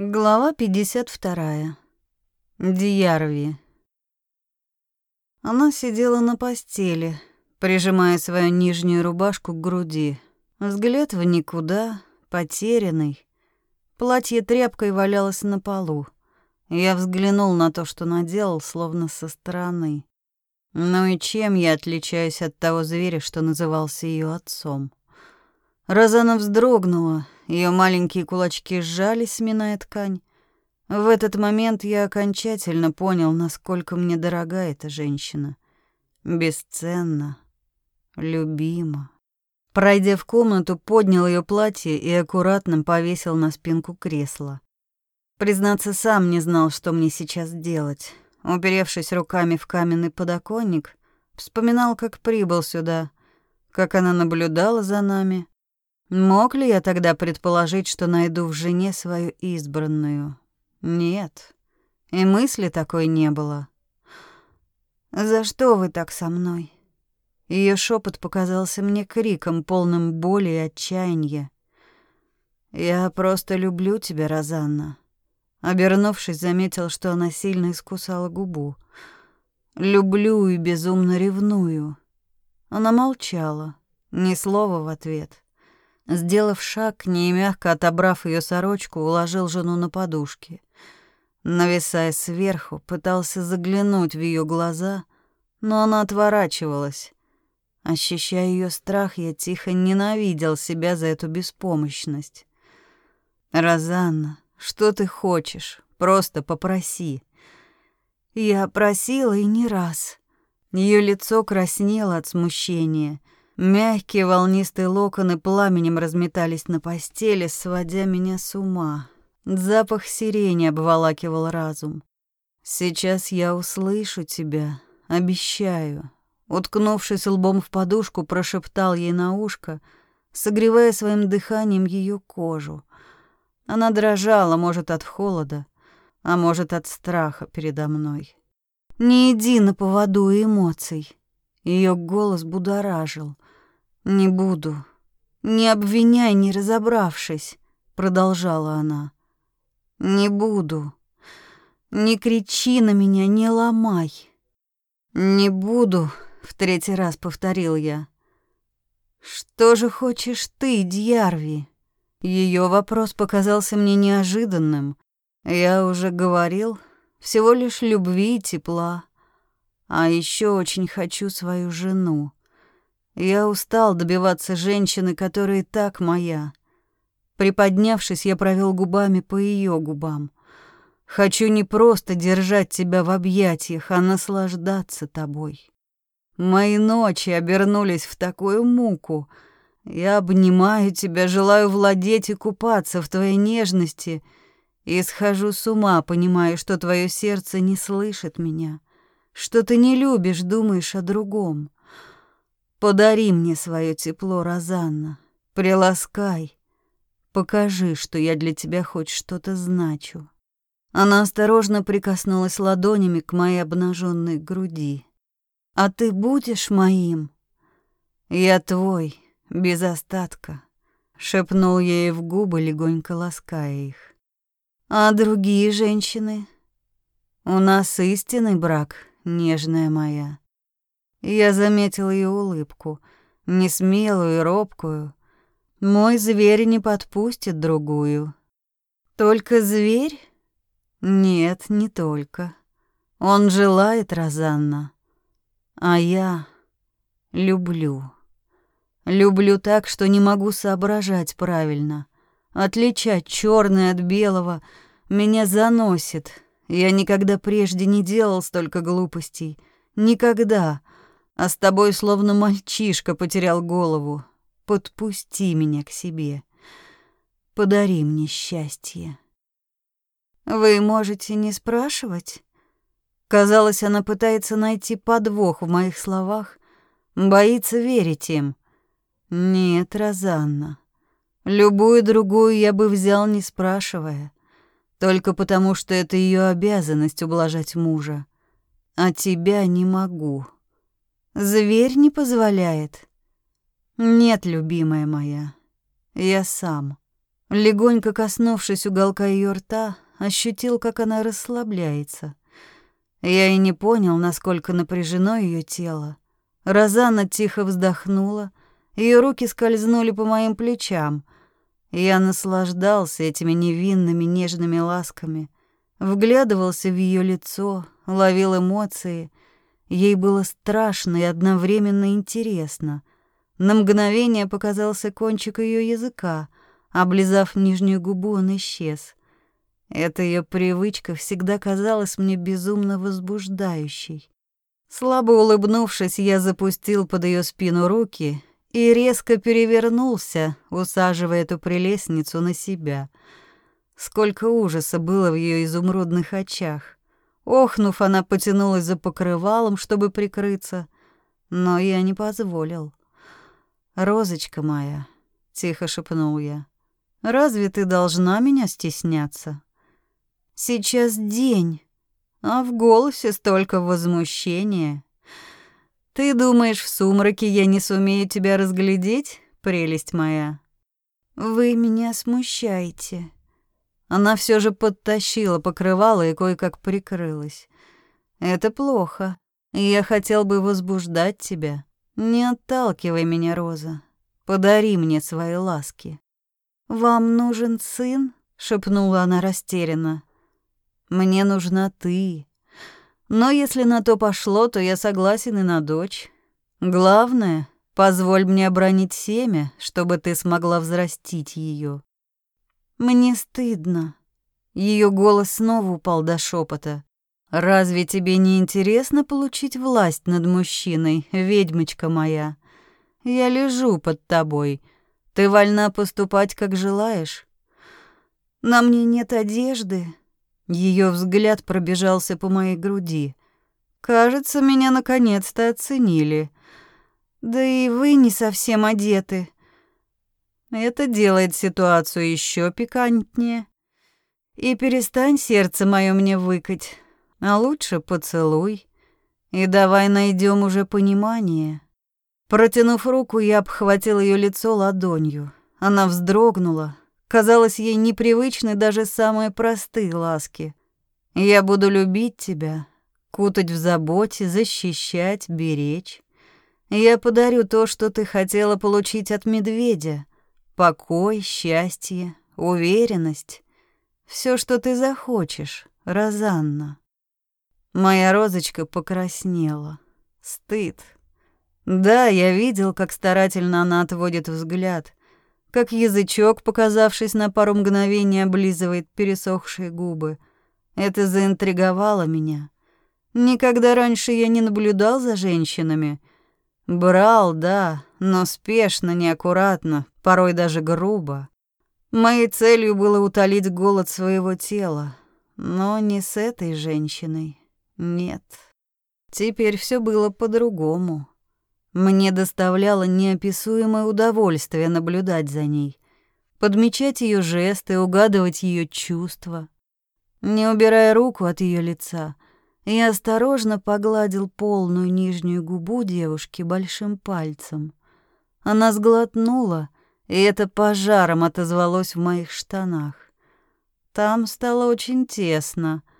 Глава 52. Дьярви. Она сидела на постели, прижимая свою нижнюю рубашку к груди. Взгляд в никуда, потерянный. Платье тряпкой валялось на полу. Я взглянул на то, что наделал, словно со стороны. Ну и чем я отличаюсь от того зверя, что назывался ее отцом? Розана вздрогнула, ее маленькие кулачки сжались, сминая ткань. В этот момент я окончательно понял, насколько мне дорога эта женщина. Бесценна, любима. Пройдя в комнату, поднял ее платье и аккуратно повесил на спинку кресла. Признаться, сам не знал, что мне сейчас делать. Уперевшись руками в каменный подоконник, вспоминал, как прибыл сюда, как она наблюдала за нами, Мог ли я тогда предположить, что найду в жене свою избранную? Нет. И мысли такой не было. «За что вы так со мной?» Ее шепот показался мне криком, полным боли и отчаяния. «Я просто люблю тебя, Розанна». Обернувшись, заметил, что она сильно искусала губу. «Люблю и безумно ревную». Она молчала, ни слова в ответ. Сделав шаг к мягко отобрав ее сорочку, уложил жену на подушки. Нависая сверху, пытался заглянуть в ее глаза, но она отворачивалась. Ощущая ее страх, я тихо ненавидел себя за эту беспомощность. «Розанна, что ты хочешь? Просто попроси». Я просила и не раз. Ее лицо краснело от смущения — Мягкие волнистые локоны пламенем разметались на постели, сводя меня с ума. Запах сирени обволакивал разум. «Сейчас я услышу тебя, обещаю». Уткнувшись лбом в подушку, прошептал ей на ушко, согревая своим дыханием ее кожу. Она дрожала, может, от холода, а может, от страха передо мной. «Не иди на поводу эмоций». Ее голос будоражил — «Не буду. Не обвиняй, не разобравшись», — продолжала она. «Не буду. Не кричи на меня, не ломай». «Не буду», — в третий раз повторил я. «Что же хочешь ты, Дьярви?» Ее вопрос показался мне неожиданным. Я уже говорил, всего лишь любви и тепла. А еще очень хочу свою жену. Я устал добиваться женщины, которая так моя. Приподнявшись, я провел губами по ее губам. Хочу не просто держать тебя в объятиях, а наслаждаться тобой. Мои ночи обернулись в такую муку. Я обнимаю тебя, желаю владеть и купаться в твоей нежности, и схожу с ума, понимая, что твое сердце не слышит меня, что ты не любишь, думаешь о другом. Подари мне свое тепло, Розанна. Приласкай. Покажи, что я для тебя хоть что-то значу. Она осторожно прикоснулась ладонями к моей обнаженной груди. А ты будешь моим? Я твой, без остатка, шепнул ей в губы, легонько лаская их. А другие женщины? У нас истинный брак, нежная моя. Я заметил ее улыбку, несмелую и робкую. Мой зверь не подпустит другую. Только зверь? Нет, не только. Он желает, Розанна. А я люблю. Люблю так, что не могу соображать правильно. Отличать черное от белого меня заносит. Я никогда прежде не делал столько глупостей. Никогда а с тобой словно мальчишка потерял голову. Подпусти меня к себе. Подари мне счастье. Вы можете не спрашивать? Казалось, она пытается найти подвох в моих словах, боится верить им. Нет, Розанна. Любую другую я бы взял, не спрашивая, только потому, что это ее обязанность ублажать мужа. А тебя не могу. Зверь не позволяет. Нет, любимая моя, я сам. Легонько коснувшись уголка ее рта, ощутил, как она расслабляется. Я и не понял, насколько напряжено ее тело. Розанна тихо вздохнула, ее руки скользнули по моим плечам. Я наслаждался этими невинными нежными ласками, вглядывался в ее лицо, ловил эмоции. Ей было страшно и одновременно интересно. На мгновение показался кончик ее языка. Облизав нижнюю губу, он исчез. Эта ее привычка всегда казалась мне безумно возбуждающей. Слабо улыбнувшись, я запустил под ее спину руки и резко перевернулся, усаживая эту прелестницу на себя. Сколько ужаса было в ее изумрудных очах. Охнув, она потянулась за покрывалом, чтобы прикрыться, но я не позволил. «Розочка моя», — тихо шепнул я, — «разве ты должна меня стесняться?» Сейчас день, а в голосе столько возмущения. Ты думаешь, в сумраке я не сумею тебя разглядеть, прелесть моя? Вы меня смущаете. Она все же подтащила покрывало и кое-как прикрылась. Это плохо. Я хотел бы возбуждать тебя. Не отталкивай меня, Роза. Подари мне свои ласки. Вам нужен сын? шепнула она растерянно. Мне нужна ты. Но если на то пошло, то я согласен и на дочь. Главное, позволь мне обронить семя, чтобы ты смогла взрастить ее. Мне стыдно. Ее голос снова упал до шепота. Разве тебе не интересно получить власть над мужчиной, ведьмочка моя? Я лежу под тобой. Ты вольна поступать, как желаешь. На мне нет одежды, ее взгляд пробежался по моей груди. Кажется, меня наконец-то оценили. Да и вы не совсем одеты. Это делает ситуацию еще пикантнее. И перестань сердце мое мне выкать, а лучше поцелуй. И давай найдем уже понимание. Протянув руку, я обхватил ее лицо ладонью. Она вздрогнула, Казалось, ей непривычны даже самые простые ласки. Я буду любить тебя, кутать в заботе, защищать, беречь. Я подарю то, что ты хотела получить от медведя. Покой, счастье, уверенность. Все, что ты захочешь, Розанна. Моя розочка покраснела. Стыд. Да, я видел, как старательно она отводит взгляд как язычок, показавшись на пару мгновений, облизывает пересохшие губы. Это заинтриговало меня. Никогда раньше я не наблюдал за женщинами. Брал, да, но спешно, неаккуратно, порой даже грубо. Моей целью было утолить голод своего тела, но не с этой женщиной. Нет. Теперь все было по-другому. Мне доставляло неописуемое удовольствие наблюдать за ней, подмечать ее жесты, угадывать ее чувства. Не убирая руку от ее лица, я осторожно погладил полную нижнюю губу девушки большим пальцем. Она сглотнула, и это пожаром отозвалось в моих штанах. Там стало очень тесно —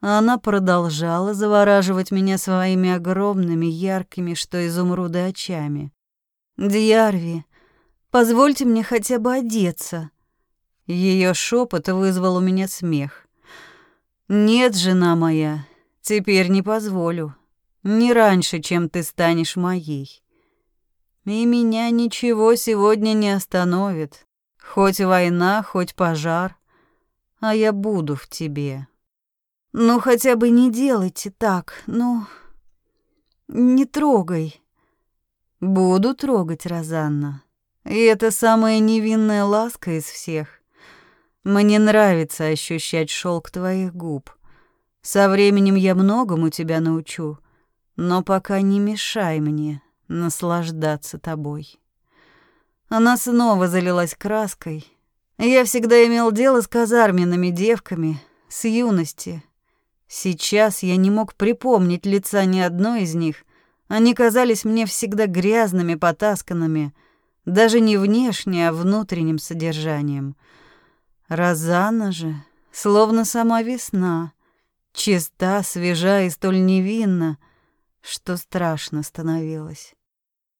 она продолжала завораживать меня своими огромными, яркими, что изумруды очами. «Дьярви, позвольте мне хотя бы одеться». Ее шепот вызвал у меня смех. «Нет, жена моя, теперь не позволю. Не раньше, чем ты станешь моей. И меня ничего сегодня не остановит. Хоть война, хоть пожар. А я буду в тебе». Ну, хотя бы не делайте так, ну... Не трогай. Буду трогать, Розанна. И это самая невинная ласка из всех. Мне нравится ощущать шелк твоих губ. Со временем я многому тебя научу, но пока не мешай мне наслаждаться тобой. Она снова залилась краской. Я всегда имел дело с казарменными девками, с юности, Сейчас я не мог припомнить лица ни одной из них. Они казались мне всегда грязными, потасканными, даже не внешне, а внутренним содержанием. Розанна же, словно сама весна, чиста, свежа и столь невинна, что страшно становилось.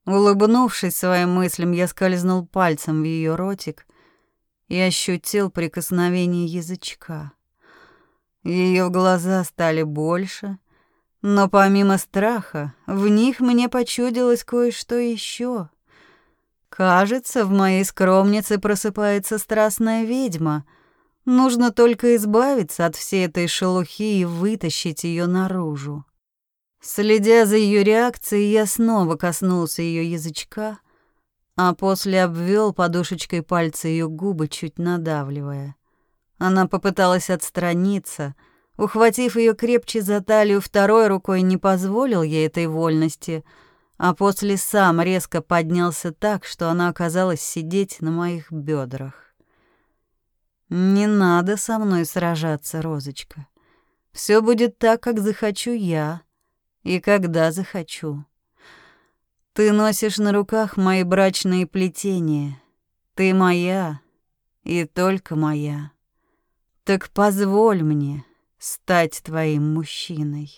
Улыбнувшись своим мыслям, я скользнул пальцем в ее ротик и ощутил прикосновение язычка. Ее глаза стали больше, но помимо страха в них мне почудилось кое-что еще. Кажется, в моей скромнице просыпается страстная ведьма. Нужно только избавиться от всей этой шелухи и вытащить ее наружу. Следя за ее реакцией, я снова коснулся ее язычка, а после обвел подушечкой пальца ее губы, чуть надавливая. Она попыталась отстраниться, ухватив ее крепче за талию второй рукой, не позволил ей этой вольности, а после сам резко поднялся так, что она оказалась сидеть на моих бедрах. Не надо со мной сражаться, Розочка. Все будет так, как захочу я и когда захочу. Ты носишь на руках мои брачные плетения. Ты моя и только моя. Так позволь мне стать твоим мужчиной.